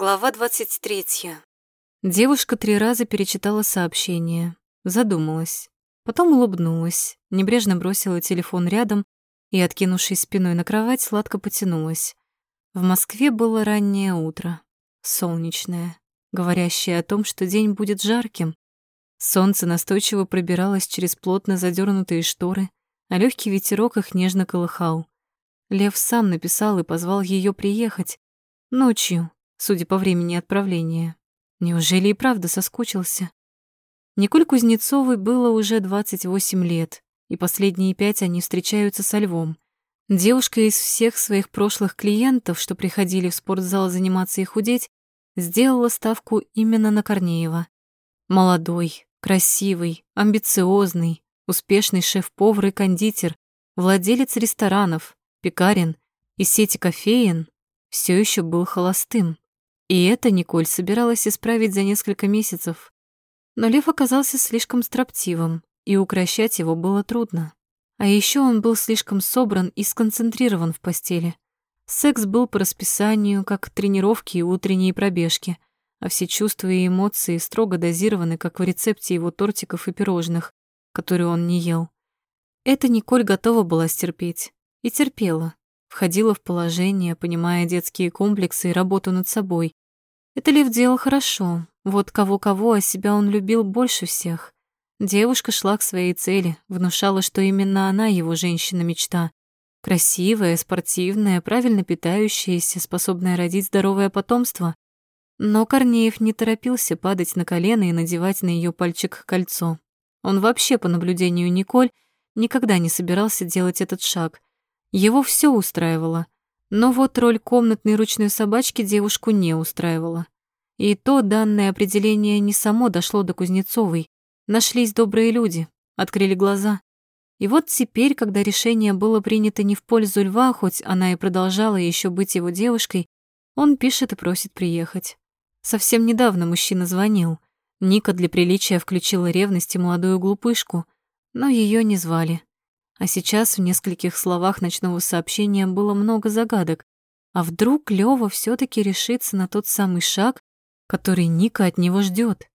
Глава 23. Девушка три раза перечитала сообщение, задумалась, потом улыбнулась, небрежно бросила телефон рядом и, откинувшись спиной на кровать, сладко потянулась. В Москве было раннее утро, солнечное, говорящее о том, что день будет жарким. Солнце настойчиво пробиралось через плотно задернутые шторы, а легкий ветерок их нежно колыхал. Лев сам написал и позвал ее приехать. Ночью, судя по времени отправления. Неужели и правда соскучился? Николь Кузнецовой было уже 28 лет, и последние пять они встречаются со Львом. Девушка из всех своих прошлых клиентов, что приходили в спортзал заниматься и худеть, сделала ставку именно на Корнеева. Молодой, красивый, амбициозный, успешный шеф-повар и кондитер, владелец ресторанов, пекарен и сети кофеен все еще был холостым. И это Николь собиралась исправить за несколько месяцев. Но Лев оказался слишком строптивым, и укращать его было трудно. А еще он был слишком собран и сконцентрирован в постели. Секс был по расписанию, как тренировки и утренние пробежки, а все чувства и эмоции строго дозированы, как в рецепте его тортиков и пирожных, которые он не ел. Это Николь готова была стерпеть. И терпела. Входила в положение, понимая детские комплексы и работу над собой, это Лев делал хорошо. Вот кого-кого, а себя он любил больше всех. Девушка шла к своей цели, внушала, что именно она его женщина-мечта. Красивая, спортивная, правильно питающаяся, способная родить здоровое потомство. Но Корнеев не торопился падать на колено и надевать на ее пальчик кольцо. Он вообще, по наблюдению Николь, никогда не собирался делать этот шаг. Его все устраивало — но вот роль комнатной ручной собачки девушку не устраивала. И то данное определение не само дошло до Кузнецовой. Нашлись добрые люди, открыли глаза. И вот теперь, когда решение было принято не в пользу льва, хоть она и продолжала еще быть его девушкой, он пишет и просит приехать. Совсем недавно мужчина звонил. Ника для приличия включила ревность и молодую глупышку, но ее не звали. А сейчас в нескольких словах ночного сообщения было много загадок. А вдруг Лёва все таки решится на тот самый шаг, который Ника от него ждет?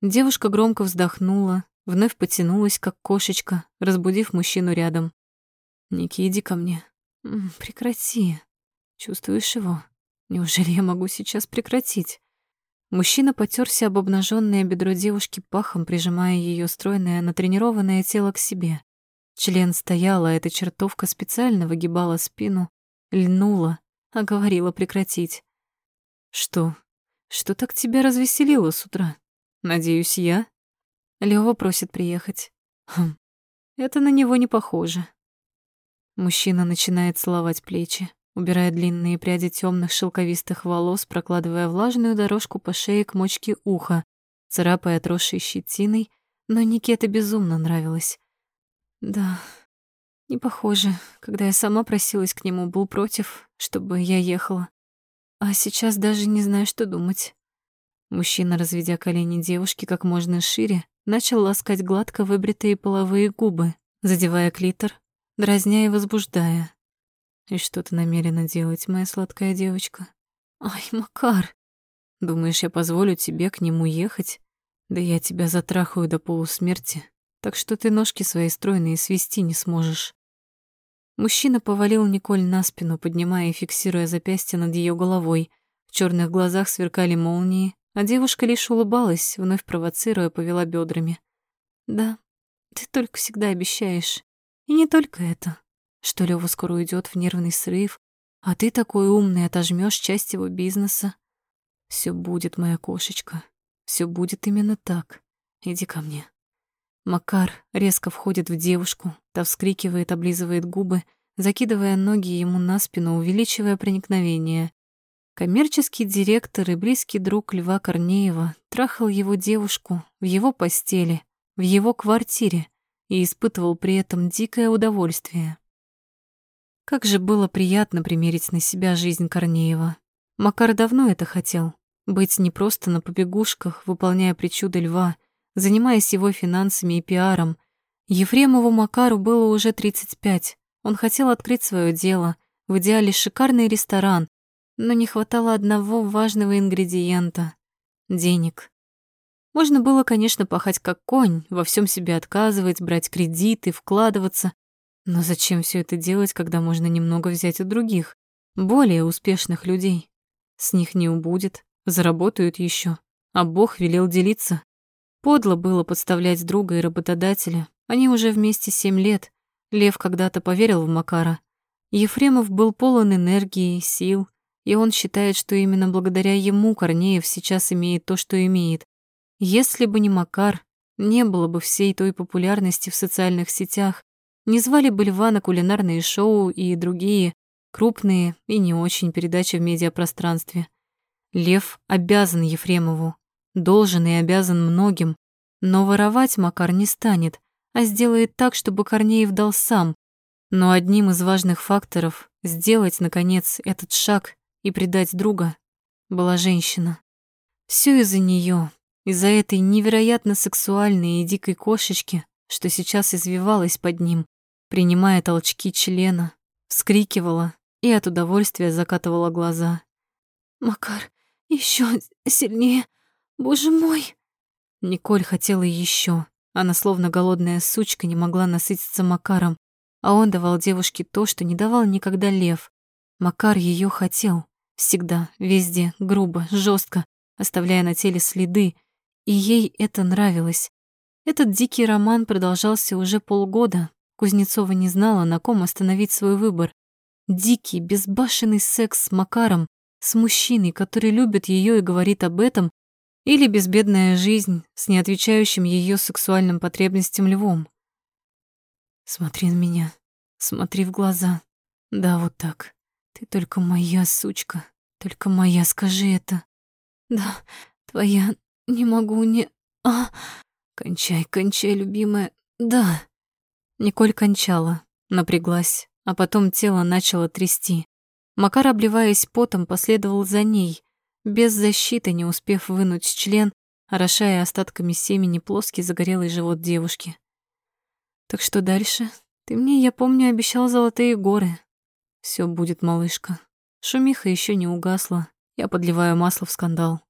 Девушка громко вздохнула, вновь потянулась, как кошечка, разбудив мужчину рядом. «Ники, иди ко мне. Прекрати. Чувствуешь его? Неужели я могу сейчас прекратить?» Мужчина потерся об обнаженное бедро девушки пахом, прижимая ее стройное, натренированное тело к себе. Член стоял, а эта чертовка специально выгибала спину, льнула, а говорила прекратить. «Что? Что так тебя развеселило с утра? Надеюсь, я?» Лёва просит приехать. Хм, это на него не похоже. Мужчина начинает целовать плечи, убирая длинные пряди темных шелковистых волос, прокладывая влажную дорожку по шее к мочке уха, царапая отросшей щетиной, но Нике это безумно нравилось. Да, не похоже. Когда я сама просилась к нему, был против, чтобы я ехала. А сейчас даже не знаю, что думать. Мужчина, разведя колени девушки как можно шире, начал ласкать гладко выбритые половые губы, задевая клитор, дразня и возбуждая. И что ты намерена делать, моя сладкая девочка? Ай, Макар, думаешь, я позволю тебе к нему ехать? Да я тебя затрахаю до полусмерти так что ты ножки свои стройные свести не сможешь. Мужчина повалил Николь на спину, поднимая и фиксируя запястье над ее головой. В черных глазах сверкали молнии, а девушка лишь улыбалась, вновь провоцируя, повела бедрами. «Да, ты только всегда обещаешь. И не только это, что Лёва скоро уйдет в нервный срыв, а ты такой умный отожмешь часть его бизнеса. Все будет, моя кошечка, все будет именно так. Иди ко мне». Макар резко входит в девушку, та вскрикивает, облизывает губы, закидывая ноги ему на спину, увеличивая проникновение. Коммерческий директор и близкий друг Льва Корнеева трахал его девушку в его постели, в его квартире и испытывал при этом дикое удовольствие. Как же было приятно примерить на себя жизнь Корнеева. Макар давно это хотел. Быть не просто на побегушках, выполняя причуды льва, занимаясь его финансами и пиаром. Ефремову Макару было уже 35. Он хотел открыть свое дело, в идеале шикарный ресторан, но не хватало одного важного ингредиента — денег. Можно было, конечно, пахать как конь, во всем себе отказывать, брать кредиты, вкладываться. Но зачем все это делать, когда можно немного взять у других, более успешных людей? С них не убудет, заработают еще, а Бог велел делиться. Подло было подставлять друга и работодателя. Они уже вместе семь лет. Лев когда-то поверил в Макара. Ефремов был полон энергии, сил, и он считает, что именно благодаря ему Корнеев сейчас имеет то, что имеет. Если бы не Макар, не было бы всей той популярности в социальных сетях, не звали бы Льва на кулинарные шоу и другие крупные и не очень передачи в медиапространстве. Лев обязан Ефремову, должен и обязан многим, но воровать Макар не станет, а сделает так, чтобы Корнеев дал сам. Но одним из важных факторов сделать, наконец, этот шаг и предать друга была женщина. Все из-за нее, из-за этой невероятно сексуальной и дикой кошечки, что сейчас извивалась под ним, принимая толчки члена, вскрикивала и от удовольствия закатывала глаза. «Макар, еще сильнее, боже мой!» Николь хотела еще. Она, словно голодная сучка, не могла насытиться Макаром, а он давал девушке то, что не давал никогда Лев. Макар ее хотел. Всегда, везде, грубо, жестко, оставляя на теле следы, и ей это нравилось. Этот дикий роман продолжался уже полгода. Кузнецова не знала, на ком остановить свой выбор. Дикий, безбашенный секс с Макаром, с мужчиной, который любит ее и говорит об этом, или безбедная жизнь с неотвечающим ее сексуальным потребностям львом. Смотри на меня, смотри в глаза. Да, вот так. Ты только моя сучка, только моя, скажи это. Да, твоя, не могу, не... А, кончай, кончай, любимая, да. Николь кончала, напряглась, а потом тело начало трясти. Макар, обливаясь потом, последовал за ней, без защиты, не успев вынуть член, орошая остатками семени плоский загорелый живот девушки. «Так что дальше? Ты мне, я помню, обещал золотые горы. Все будет, малышка. Шумиха еще не угасла. Я подливаю масло в скандал.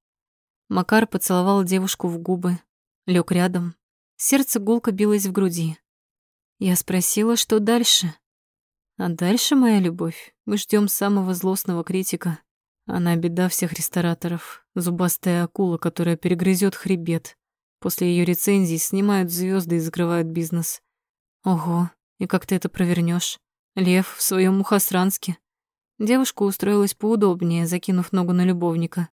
Макар поцеловал девушку в губы, лег рядом. Сердце гулко билось в груди. Я спросила, что дальше. А дальше, моя любовь, мы ждем самого злостного критика. Она беда всех рестораторов, зубастая акула, которая перегрызет хребет. После ее рецензий снимают звезды и закрывают бизнес. Ого, и как ты это провернешь? Лев в своем мухосранске. Девушка устроилась поудобнее, закинув ногу на любовника.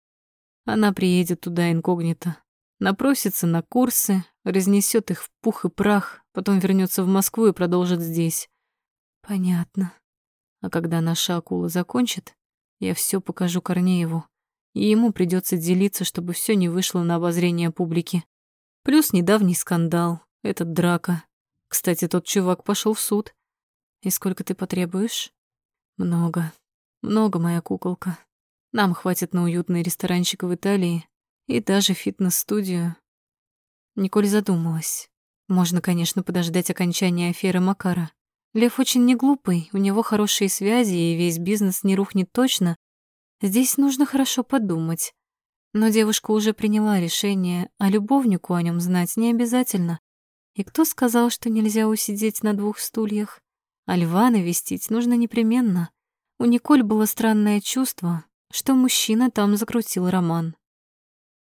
Она приедет туда инкогнито, напросится на курсы, разнесет их в пух и прах, потом вернется в Москву и продолжит здесь. Понятно. А когда наша акула закончит, я все покажу Корнееву, и ему придется делиться, чтобы все не вышло на обозрение публики. Плюс недавний скандал, этот драка. Кстати, тот чувак пошел в суд. И сколько ты потребуешь? Много. Много, моя куколка. Нам хватит на уютный ресторанчик в Италии и даже фитнес-студию. Николь задумалась. Можно, конечно, подождать окончания аферы Макара. Лев очень неглупый, у него хорошие связи, и весь бизнес не рухнет точно. Здесь нужно хорошо подумать. Но девушка уже приняла решение, а любовнику о нем знать не обязательно. И кто сказал, что нельзя усидеть на двух стульях? А льва навестить нужно непременно. У Николь было странное чувство, что мужчина там закрутил роман.